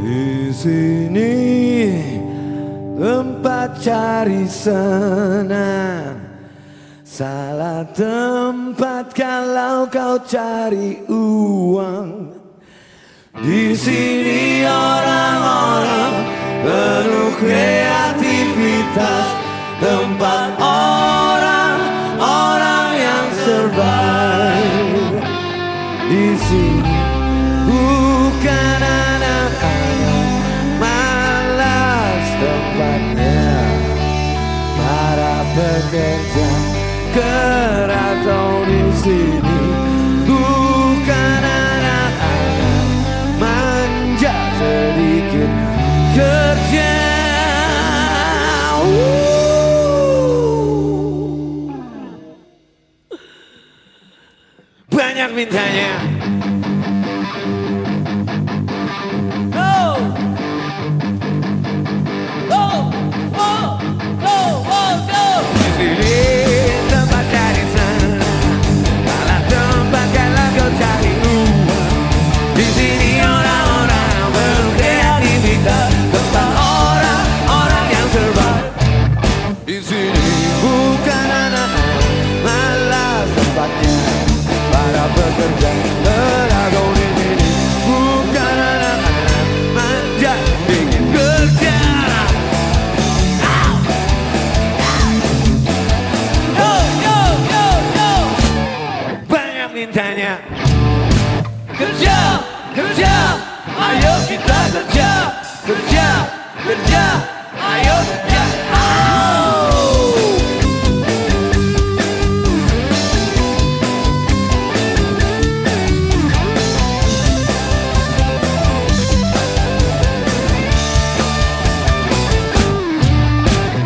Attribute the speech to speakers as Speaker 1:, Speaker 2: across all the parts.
Speaker 1: Di sini tempat cari senang. Salah tempat kalau kau cari uang. Di sini orang-orang penuh kreativitas. Tempat orang-orang yang survive. Di sini pekerja keras oh, di sini bukan anak-anak manja sedikit kerja. Banyak mintanya. Para pekerja tenaga di sini bukan anak-anak manja ingin kerja.
Speaker 2: Go! Go! Go! Go!
Speaker 1: Banyak mintanya.
Speaker 2: Kerja!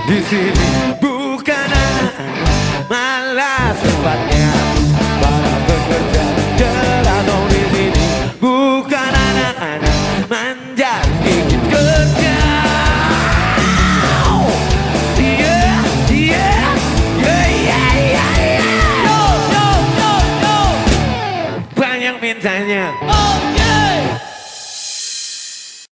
Speaker 1: Di sini bukan malas tempatnya para pekerja oh, di sini bukan anak-anak manja ingin kerja. Yeah, yeah, yeah, yeah, yeah, yeah.
Speaker 2: Go! Go! Go!
Speaker 1: Banyak mintanya.
Speaker 2: Oh!